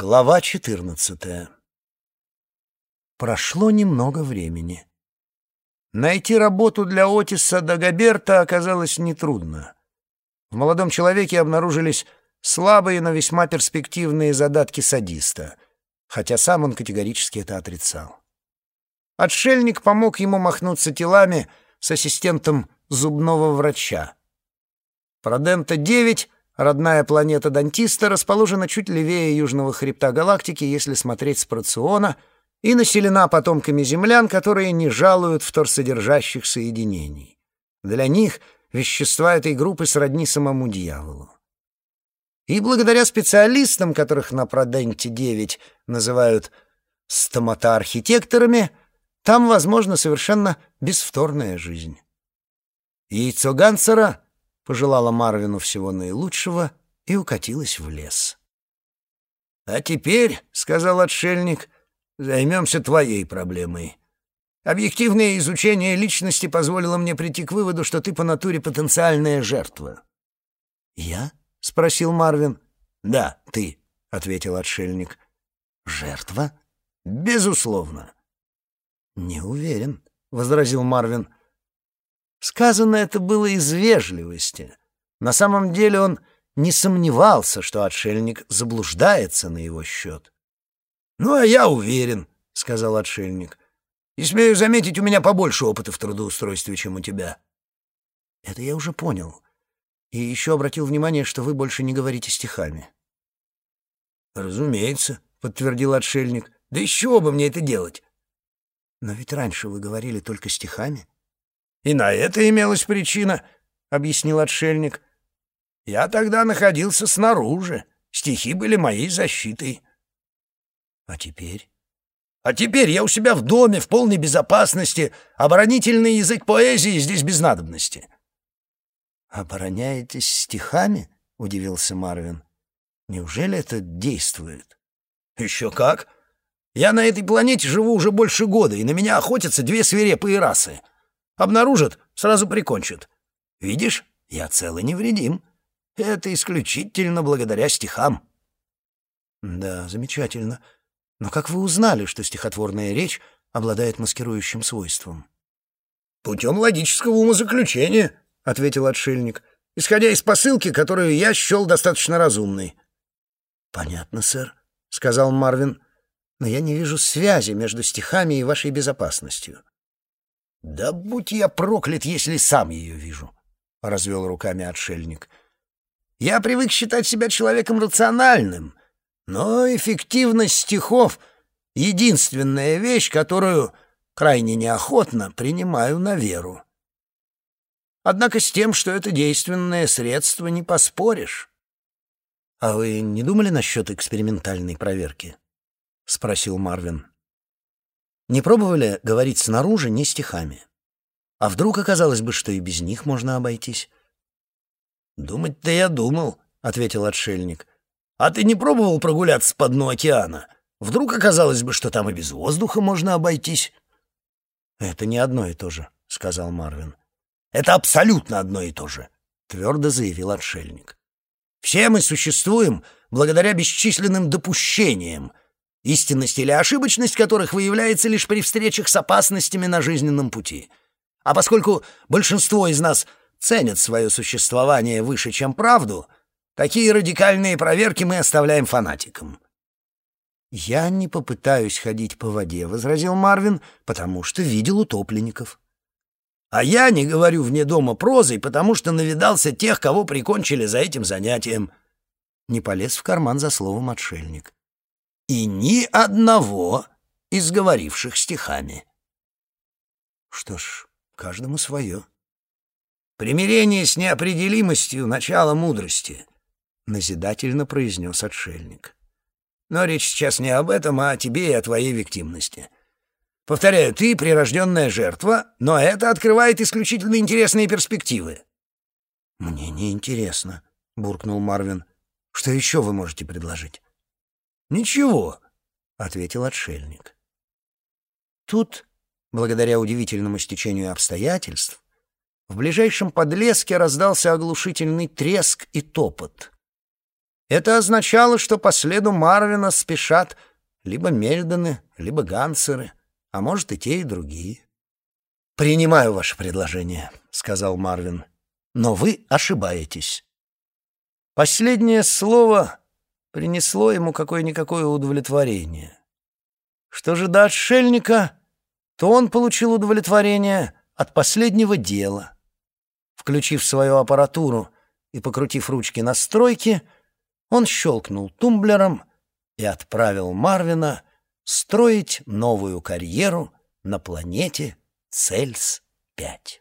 Глава четырнадцатая Прошло немного времени. Найти работу для Отиса Дагоберта оказалось нетрудно. В молодом человеке обнаружились слабые, но весьма перспективные задатки садиста, хотя сам он категорически это отрицал. Отшельник помог ему махнуться телами с ассистентом зубного врача. Продента-9 Родная планета Дантиста расположена чуть левее южного хребта галактики, если смотреть с Проциона, и населена потомками землян, которые не жалуют вторсодержащих соединений. Для них вещества этой группы сродни самому дьяволу. И благодаря специалистам, которых на Проденте-9 называют стоматоархитекторами, там возможна совершенно бесвторная жизнь. Яйцо Гансера — пожелала Марвину всего наилучшего и укатилась в лес. «А теперь, — сказал отшельник, — займемся твоей проблемой. Объективное изучение личности позволило мне прийти к выводу, что ты по натуре потенциальная жертва». «Я?» — спросил Марвин. «Да, ты», — ответил отшельник. «Жертва?» «Безусловно». «Не уверен», — возразил Марвин. Сказано это было из вежливости. На самом деле он не сомневался, что отшельник заблуждается на его счет. «Ну, а я уверен», — сказал отшельник. «И смею заметить, у меня побольше опыта в трудоустройстве, чем у тебя». «Это я уже понял. И еще обратил внимание, что вы больше не говорите стихами». «Разумеется», — подтвердил отшельник. «Да чего бы мне это делать?» «Но ведь раньше вы говорили только стихами». И на это имелась причина, — объяснил отшельник. Я тогда находился снаружи. Стихи были моей защитой. А теперь? А теперь я у себя в доме, в полной безопасности. Оборонительный язык поэзии здесь без надобности. «Обороняетесь стихами?» — удивился Марвин. «Неужели это действует?» «Еще как! Я на этой планете живу уже больше года, и на меня охотятся две свирепые расы — Обнаружат, сразу прикончат. Видишь, я цел и невредим. Это исключительно благодаря стихам. Да, замечательно. Но как вы узнали, что стихотворная речь обладает маскирующим свойством? Путем логического умозаключения, — ответил отшельник, исходя из посылки, которую я счел достаточно разумной. Понятно, сэр, — сказал Марвин, — но я не вижу связи между стихами и вашей безопасностью. «Да будь я проклят, если сам ее вижу», — развел руками отшельник. «Я привык считать себя человеком рациональным, но эффективность стихов — единственная вещь, которую крайне неохотно принимаю на веру. Однако с тем, что это действенное средство, не поспоришь». «А вы не думали насчет экспериментальной проверки?» — спросил Марвин. Не пробовали говорить снаружи не стихами? А вдруг оказалось бы, что и без них можно обойтись? «Думать-то я думал», — ответил отшельник. «А ты не пробовал прогуляться по дну океана? Вдруг оказалось бы, что там и без воздуха можно обойтись?» «Это не одно и то же», — сказал Марвин. «Это абсолютно одно и то же», — твердо заявил отшельник. «Все мы существуем благодаря бесчисленным допущениям, истинность или ошибочность которых выявляется лишь при встречах с опасностями на жизненном пути. А поскольку большинство из нас ценят свое существование выше, чем правду, такие радикальные проверки мы оставляем фанатикам. «Я не попытаюсь ходить по воде», — возразил Марвин, «потому что видел утопленников». «А я не говорю вне дома прозой, потому что навидался тех, кого прикончили за этим занятием». Не полез в карман за словом отшельник и ни одного из говоривших стихами. Что ж, каждому свое. Примирение с неопределимостью — начало мудрости, — назидательно произнес отшельник. Но речь сейчас не об этом, а о тебе и о твоей виктимности. Повторяю, ты прирожденная жертва, но это открывает исключительно интересные перспективы. «Мне не интересно», — буркнул Марвин. «Что еще вы можете предложить?» «Ничего», — ответил отшельник. Тут, благодаря удивительному стечению обстоятельств, в ближайшем подлеске раздался оглушительный треск и топот. Это означало, что по следу Марвина спешат либо Мельдоны, либо Гансеры, а может и те, и другие. «Принимаю ваше предложение», — сказал Марвин, — «но вы ошибаетесь». Последнее слово принесло ему какое-никакое удовлетворение. Что же до отшельника, то он получил удовлетворение от последнего дела. Включив свою аппаратуру и покрутив ручки настройки, он щелкнул тумблером и отправил Марвина строить новую карьеру на планете Цельс-5.